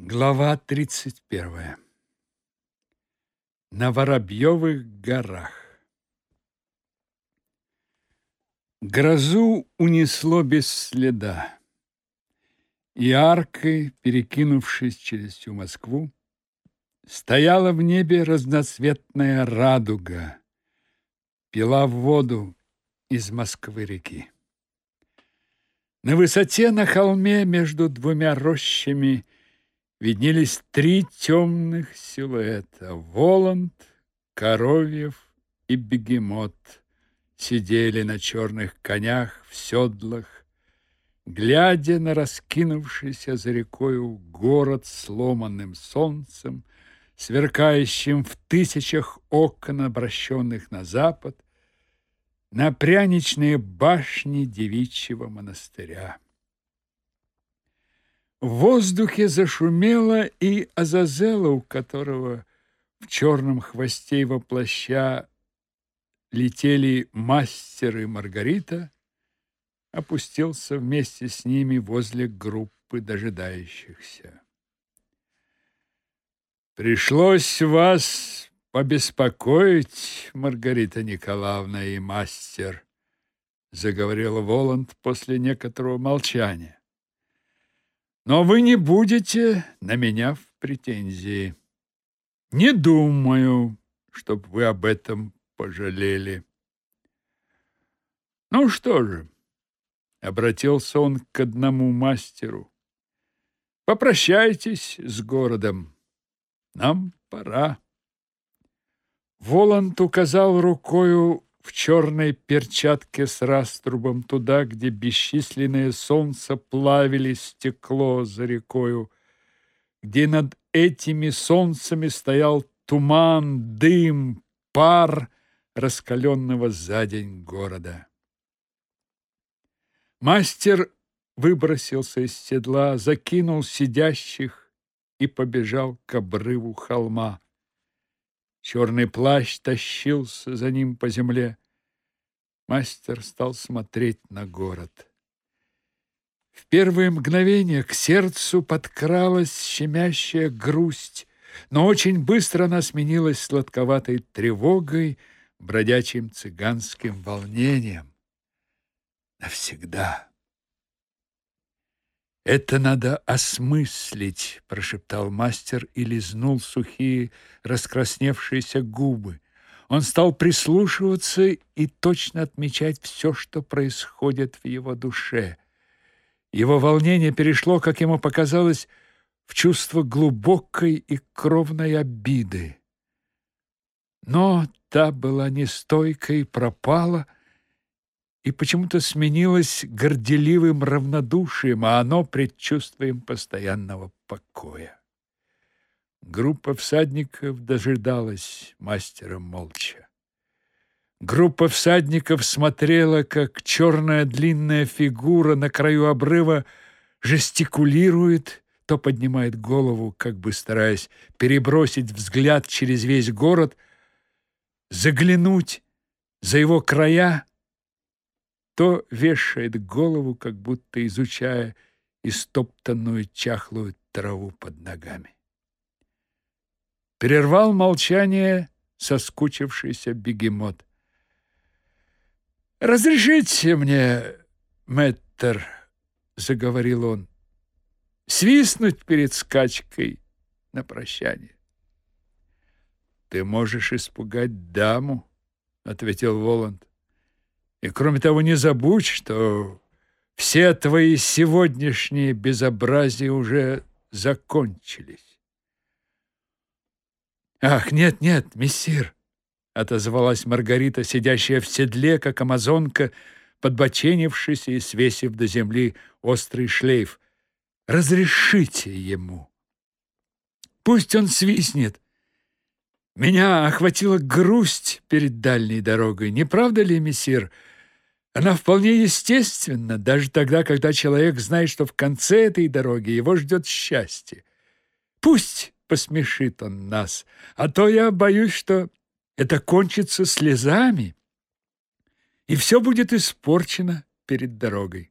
Глава 31. На Воробьевых горах. Грозу унесло без следа. И аркой, перекинувшись через всю Москву, стояла в небе разноцветная радуга, пила воду из Москвы реки. На высоте на холме между двумя рощами – виднелись три темных силуэта. Воланд, Коровьев и Бегемот сидели на черных конях в седлах, глядя на раскинувшийся за рекою город сломанным солнцем, сверкающим в тысячах окон, обращенных на запад, на пряничные башни девичьего монастыря. В воздухе зашумело и Азазела, у которого в черном хвосте его плаща летели мастер и Маргарита, опустился вместе с ними возле группы дожидающихся. Пришлось вас побеспокоить, Маргарита Николаевна и мастер, заговорил Воланд после некоторого молчания. Но вы не будете на меня в претензии. Не думаю, чтоб вы об этом пожалели. Ну что же, обратился он к одному мастеру. Попрощайтесь с городом. Нам пора. Воланд указал рукою в черной перчатке с раструбом туда, где бесчисленные солнца плавили стекло за рекою, где над этими солнцами стоял туман, дым, пар раскаленного за день города. Мастер выбросился из седла, закинул сидящих и побежал к обрыву холма. Черный плащ тащился за ним по земле. Мастер стал смотреть на город. В первые мгновения к сердцу подкралась щемящая грусть, но очень быстро она сменилась сладковатой тревогой, бродячим цыганским волнением. Навсегда. Это надо осмыслить, прошептал мастер и лизнул сухие, раскрасневшиеся губы. Он стал прислушиваться и точно отмечать все, что происходит в его душе. Его волнение перешло, как ему показалось, в чувство глубокой и кровной обиды. Но та была нестойкой, пропала — и почему-то сменилось горделивым равнодушием, а оно предчувствием постоянного покоя. Группа всадников дожидалась мастера молча. Группа всадников смотрела, как черная длинная фигура на краю обрыва жестикулирует, то поднимает голову, как бы стараясь перебросить взгляд через весь город, заглянуть за его края, то вешает голову, как будто изучая истоптанную чахлую траву под ногами. Прервал молчание соскучившийся бегемот. «Разрешите мне, мэтр, — заговорил он, — свистнуть перед скачкой на прощание?» «Ты можешь испугать даму», — ответил Воланд. И кроме того, не забудь, что все твои сегодняшние безобразия уже закончились. Ах, нет, нет, мессир, отозвалась Маргарита, сидящая в седле, как амазонка, подбоченившись и свесив до земли острый шлейф. Разрешите ему. Пусть он свистнет. Меня охватила грусть перед дальней дорогой. Не правда ли, мессир? Она вполне естественна, даже тогда, когда человек знает, что в конце этой дороги его ждет счастье. Пусть посмешит он нас, а то я боюсь, что это кончится слезами, и все будет испорчено перед дорогой.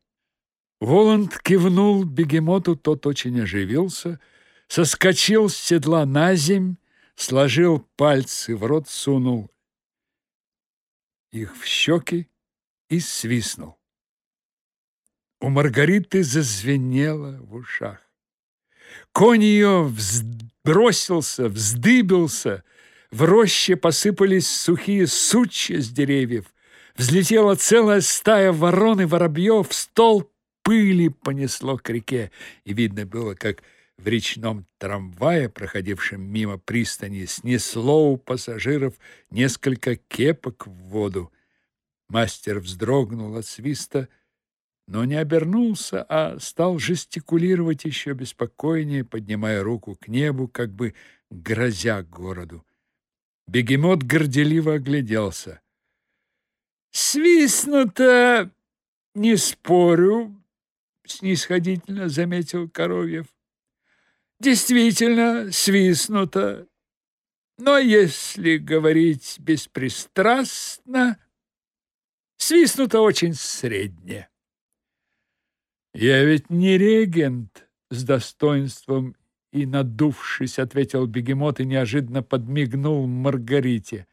Воланд кивнул бегемоту, тот очень оживился, соскочил с седла на земь, сложил пальцы в рот, сунул их в щеки и свистнул. У Маргариты зазвенело в ушах. Конь ее взбросился, вздыбился, в роще посыпались сухие сучья с деревьев, взлетела целая стая ворон и воробьев, стол пыли понесло к реке, и видно было, как в речном трамвае, проходившем мимо пристани, снесло у пассажиров несколько кепок в воду. Мастер вздрогнул от свиста, но не обернулся, а стал жестикулировать еще беспокойнее, поднимая руку к небу, как бы грозя городу. Бегемот горделиво огляделся. «Свистнуто, не спорю», — снисходительно заметил Коровьев. «Действительно, свистнуто. Но если говорить беспристрастно, свистнуто очень средне». «Я ведь не регент», — с достоинством и, надувшись, ответил бегемот и неожиданно подмигнул Маргарите.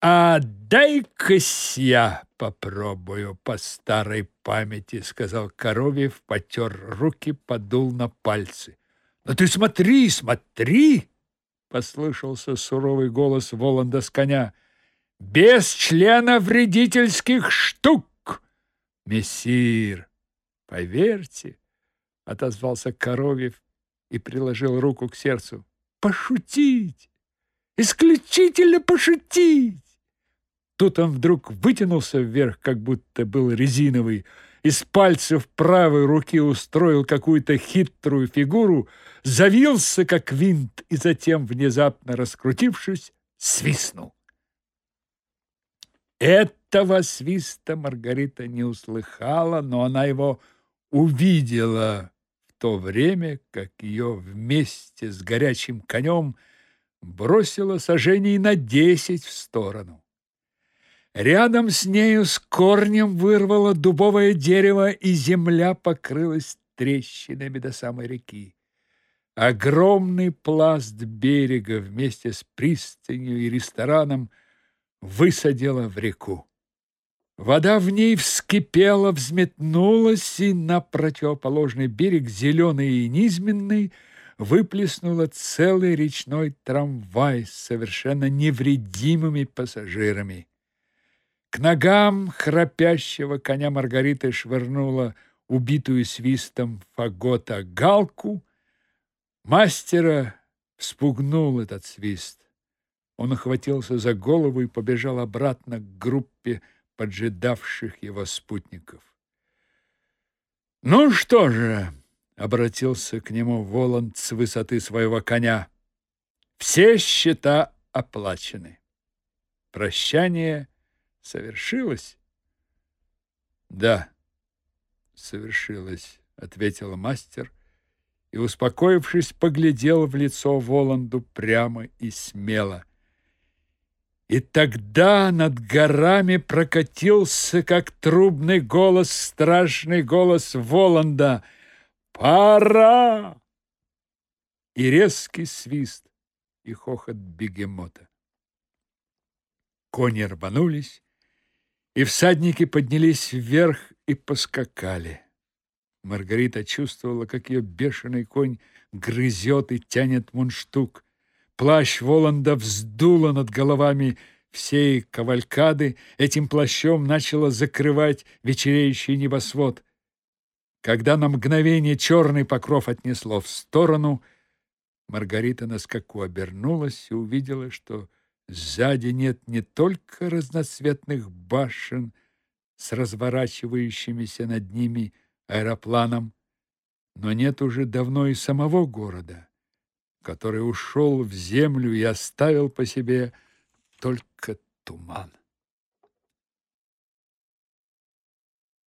«А дай-кась я попробую по старой памяти», — сказал Коровьев, потер руки, подул на пальцы. «Но ты смотри, смотри!» — послышался суровый голос Воланда с коня. «Без члена вредительских штук!» «Мессир!» Поверьте, отозвался Коровьев и приложил руку к сердцу. Пошутить! Исключительно пошутить! Тут он вдруг вытянулся вверх, как будто был резиновый, из пальцев правой руки устроил какую-то хитрую фигуру, завился, как винт, и затем, внезапно раскрутившись, свистнул. Этого свиста Маргарита не услыхала, но она его увидела в то время, как ее вместе с горячим конем бросило сожжений на десять в сторону. Рядом с нею с корнем вырвало дубовое дерево, и земля покрылась трещинами до самой реки. Огромный пласт берега вместе с пристанью и рестораном высадила в реку. Вода в ней вскипела, взметнулась, и на противоположный берег, зеленый и низменный, выплеснула целый речной трамвай с совершенно невредимыми пассажирами. К ногам храпящего коня Маргариты швырнула убитую свистом фагота галку. Мастера вспугнул этот свист. Он охватился за голову и побежал обратно к группе поджидавших его спутников. «Ну что же?» — обратился к нему Воланд с высоты своего коня. «Все счета оплачены. Прощание совершилось?» «Да, совершилось», — ответил мастер и, успокоившись, поглядел в лицо Воланду прямо и смело — и тогда над горами прокатился, как трубный голос, страшный голос Воланда. «Пора!» И резкий свист, и хохот бегемота. Кони рванулись, и всадники поднялись вверх и поскакали. Маргарита чувствовала, как ее бешеный конь грызет и тянет мундштук. Плащ Воланда вздуло над головами всей кавалькады, этим плащом начало закрывать вечереющий небосвод. Когда на мгновение черный покров отнесло в сторону, Маргарита на скаку обернулась и увидела, что сзади нет не только разноцветных башен с разворачивающимися над ними аэропланом, но нет уже давно и самого города который ушел в землю и оставил по себе только туман.